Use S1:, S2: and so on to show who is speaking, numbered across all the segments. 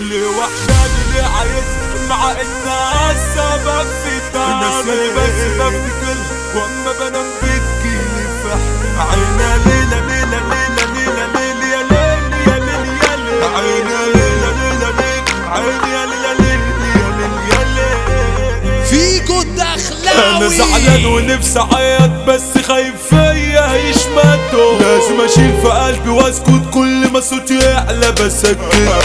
S1: ليه وحشاني ليه مع انها السبب في تعبي بس بفتكر واما بنام بتجيلي في عينا ليلة ليلة ليلة ليلة ليلة يا ليل يا ليل يا ليل عينا ليلة ليلة ليل عيني يا ليلة ليل يا ليل يا ليل
S2: فيكو الدخلاوي
S1: أنا زعلان ونفسي أعيط بس خايف لازم أشيل في قلبي وأسكت كل ما صوتي يعلى بسكت.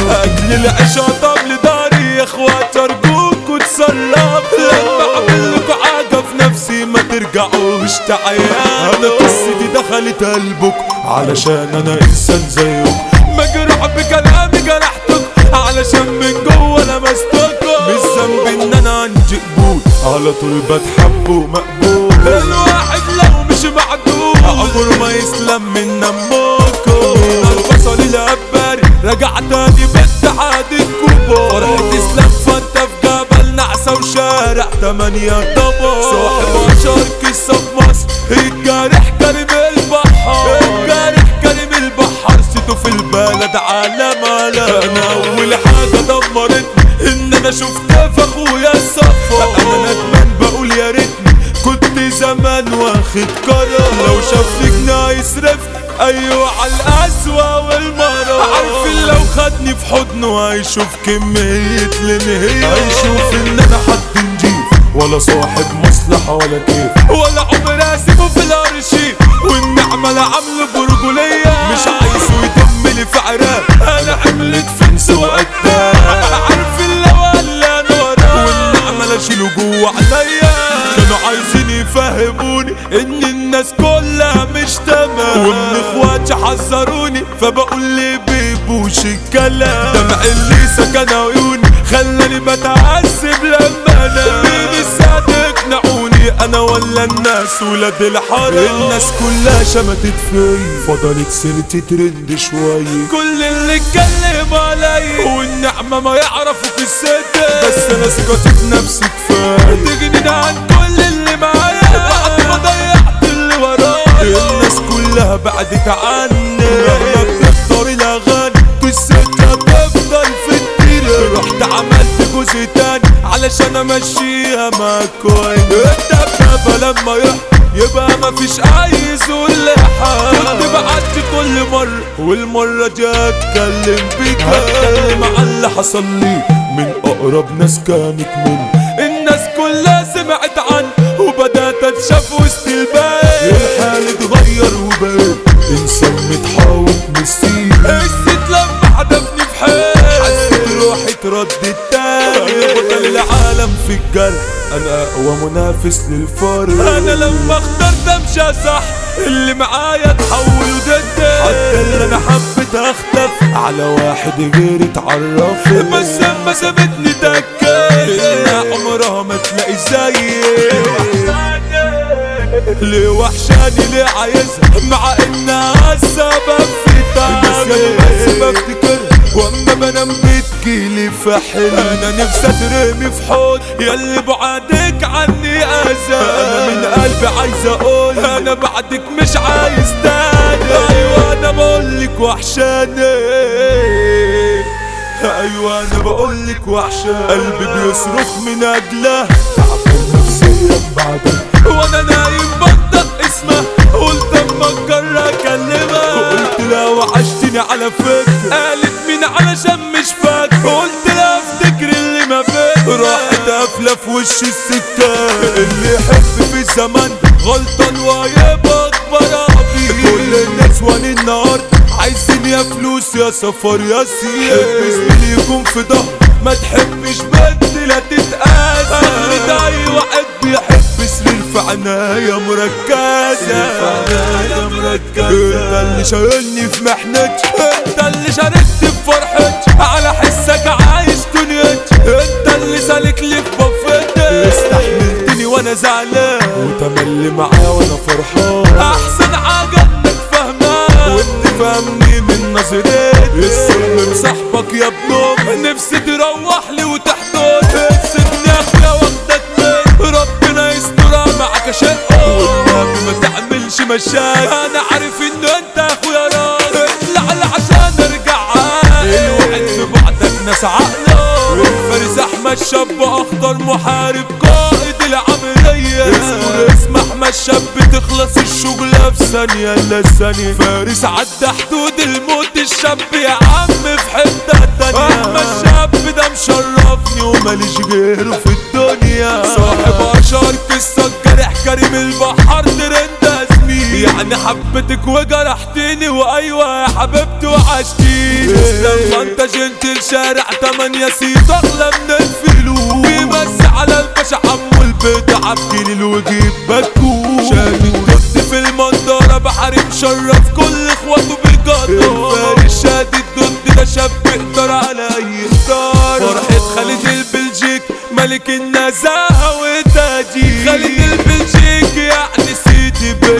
S1: أجل العشاء طب لداري يا أخوات ارجوكوا تصرفوا لما اعمل لكم حاجة في نفسي ما ترجعوش تعيانوا أنا قصتي دخلت قلبكم علشان أنا إنسان زيكم مجروح بكلامي جرحتك علشان من جوه لمستكم مش ذنبي إن أنا عندي قبول على طول بتحب ومقبول. الواحد يسلم من نموكم البصل العباري رجع تاني باتحاد الكوبا فرحة اسلام فانت في جبل نعسة وشارع تمانية طبق. صاحب عشر قصة في مصر. الجارح كريم البحر الجارح كريم البحر سيته في البلد عالم على هيشوف كمية الانهيار هيشوف إن أنا حد نجيب ولا صاحب مصلحة ولا كيف. ولا عمري اسيبه في الارشيف والنعمة عامله برجولية مش عايزه يدم لي في عراق أنا عملت فنس وقتها لو قال أنا وراه والنعمة لا اشيله جوه عليا. كانوا عايزين يفهموني إن الناس كلها مش تمام. ومن اخواتي حذروني فبقول لي بيبوش الكلام دمع اللي سكن عيوني خلاني بتعذب لما أنا. مين الساعة يقنعوني أنا ولا الناس ولاد الحرام. الناس كلها شمتت فيا. فضلت سيرتي ترند شوية. كل اللي اتكلم عليا والنعمة ما يعرفوا في الستة بس أنا ثقتي في نفسي كفاية. تغنيني عن كل اللي معايا. بعد ما ضيعت اللي ورايا. الناس كلها بعدت عني. علشان أمشيها مع كوين الدبابة لما يحكي يبقى مفيش اي ذل حال كنت بعدي كل مرة والمرة دي أتكلم بيك هتكلم عن اللي حصل لي من أقرب ناس كانت مني. الناس كلها سمعت عني وبدأت اتشاف وسط البيت. الحال اتغير وبقيت إنسان متحوط مسير في الجرح. أنا اقوى منافس للفرق أنا لما اخترت أمشي صح اللي معايا تحولوا ضدي حتى اللي أنا حبيت اختف على واحد غيري اتعرف بس اما سابتني تكيت عمرها ما تلاقي زيي ليه وحشاني؟ ليه عايزها؟ مع إنها السبب في تعبي بس بفتكر وأما بنام بتجيلي في حلم أنا نفسي أترمي في حوض ياللي بعدك عني اذى أنا من قلبي عايز أقول أنا بعدك مش عايز تاني. أيوه أنا بقولك وحشاني. أيوه أنا بقولك وحشة قلبي بيصرخ من اجلها تعبان نفسيا بعدك وأنا نايم بنطق اسمها قلت اما اجرى اكلمها قلت لها وحشتني على فكرة. قالت مين علشان مش فاكر قلت لها افتكر اللي ما بين راحت قافلة في وش السكة اللي يحب في الزمن غلطان وهيبقى اكبر أبي. كل الناس وان النهارده عايزين يا فلوس يا سفر يا سير زميلي يكون في ظهر ما تحبش بنت لا تتقاسى عناية مركزة عناية مركزة. أنت اللي شايلني في محنتي. أنت اللي شاركت في فرحتي. على حسك عايش دنيتي. أنت اللي سالك لي في بفتي استحملتني وأنا زعلان. وتملي معايا وأنا فرحان. أحسن حاجة إنك فاهمان وأنت فاهمني من نظرتي. السلم صاحبك يا ابن نفسي تروح لي وتحضر. كشاف وانت ما تعملش مشاك أنا عارف إنه أنت أخويا راجل اطلع عشان أرجع الواحد في بعدك ناس عقله. الفارس أحمد شاب اخضر محارب قائد العملية. اسم أحمد شاب تخلص الشغله في ثانية إلا ثانية فارس عدى حدود الموت الشاب يا عم في حتة تانية. أحمد شاب ده مشرفني وماليش غيره في الدنيا. صاحب اشار في كريم البحر ترند زميلي يعني حبيتك وجرحتني وأيوة يا حبيبتي وحشتيني لما انت جنت الشارع تمانية سيت اغلى من الفلوس بس على الباشا عمو البيت عبكيني الوجيب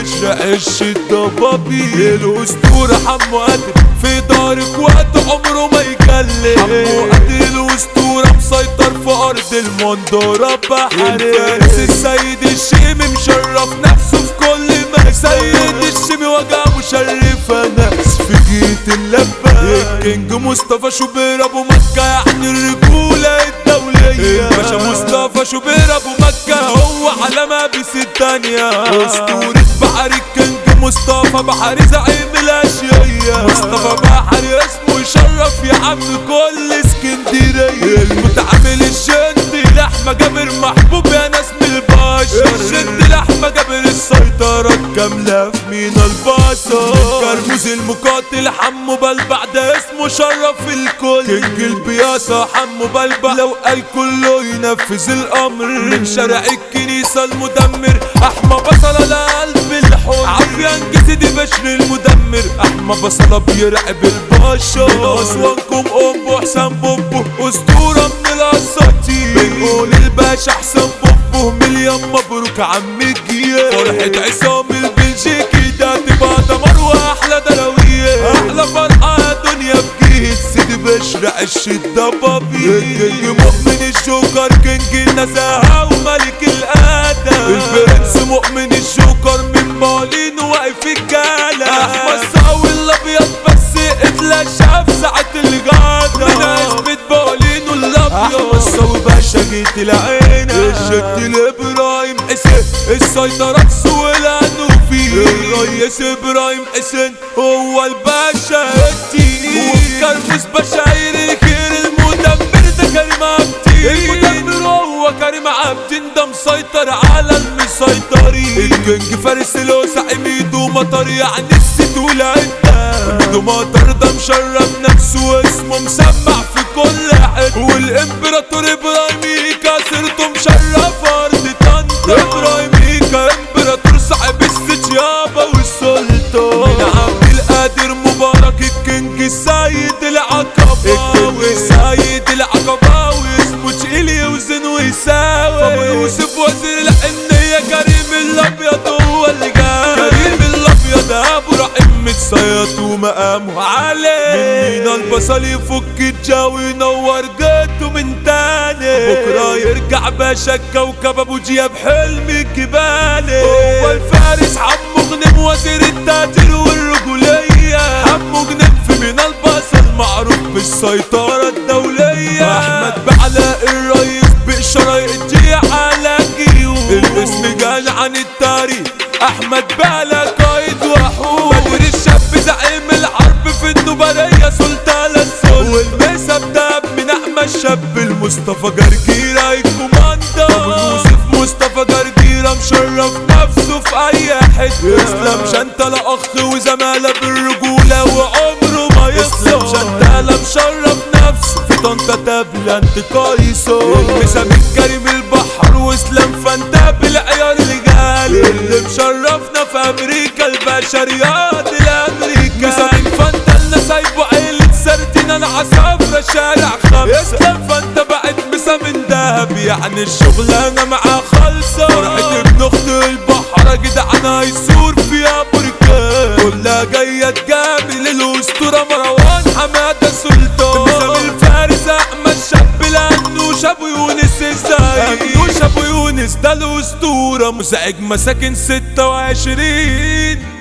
S1: باشا عش الضبابي الاسطورة حمو قادر في دارك وقت عمره ما يكلم. حمو قادر الاسطورة مسيطر في أرض المنظرة بحري السيد الشيمي مشرف نفسه في كل مكان. سيد الشيمي وجع مشرفة ناس في جيت اللبة الكينج مصطفى شوبير أبو مكة يعني الرجولة الدولية. باشا مصطفى شوبير أبو مكة هو علامة بيس بحر الكينج مصطفى بحري زعيم الأشياء. مصطفى بحري اسمه يشرف يا عم كل اسكندرية. المتعامل الجندي لحمة جابر محبوب يا ناس من البشر. الجندي لحمة جابر السيطرة الكاملة في مينا البصر كرموز المقاتل حمو بلبع ده اسمه شرف الكل. كينج البياسة حمو بلبع لو قال كله ينفذ الأمر. من شارع الكنيسة المدمر احمى بصلة لقلب الحب عافية سيدي بشر المدمر. أحمى بصلة بيرعب البشر. أسوانكم أم حسام بوبو أسطورة من الأساطير. بنقول الباشا حسام بوبو مليون مبروك عم الجيال فرحة عصام البلجيكي ده تبقى دمر واحلى دراوية أحلى فرحة يا دنيا بجيت سيدي بشر عش الضبابي جيت العينة الشد الابراهيم حسين السيطرة سوق الانوفي الريس إبراهيم حسين هو الباشا التقيل وكرموس بشاير الخير المدمر ده كريم عبدين المدمر. هو كريم عبدين ده مسيطر على المسيطرين الكينج فارس الوسع ميدو مطر يعني الست والعدة ميدو مطر ده مشرف نفسه واسمه مسمع في كل حتة. والامبراطور إبراهيم. ومقامه عالي. من مينا البصل يفك الجو ينور جيته من تاني. بكرة يرجع باشا الكوكب ابو جياب حلم الجبالي هو الفارس حمو غنم وزير التاجر والرجولية. حمو غنم في مينا البصل معروف بالسيطرة الدولية. أحمد بعلاء الرئيس بإشارة يجي على جيوب الاسم جاي عن التاريخ أحمد شاب المصطفى جرجيرة الكوماندا يوسف مصطفى جرجيرة مشرف نفسه في أي حتة. اسلام شنتلة اخ وزمالة بالرجولة وعمره ما يخسر شنتلة مشرف نفسه في طنطا تابلة انت قايسه المسا من كريم البحر واسلام فانتا بالعيار الغالي. اللي مشرفنا في أمريكا البشريات. الشغلانة معاه خالصة فرحة ابن أخت البحر جدعان هيسور فيها بركان كلها جاية تجامل الأسطورة مروان حمادة سلطان من الفارس أحمد شاب لانوش ابو يونس إزاي انوش ابو يونس ده الأسطورة مزعج مساكن ستة وعشرين.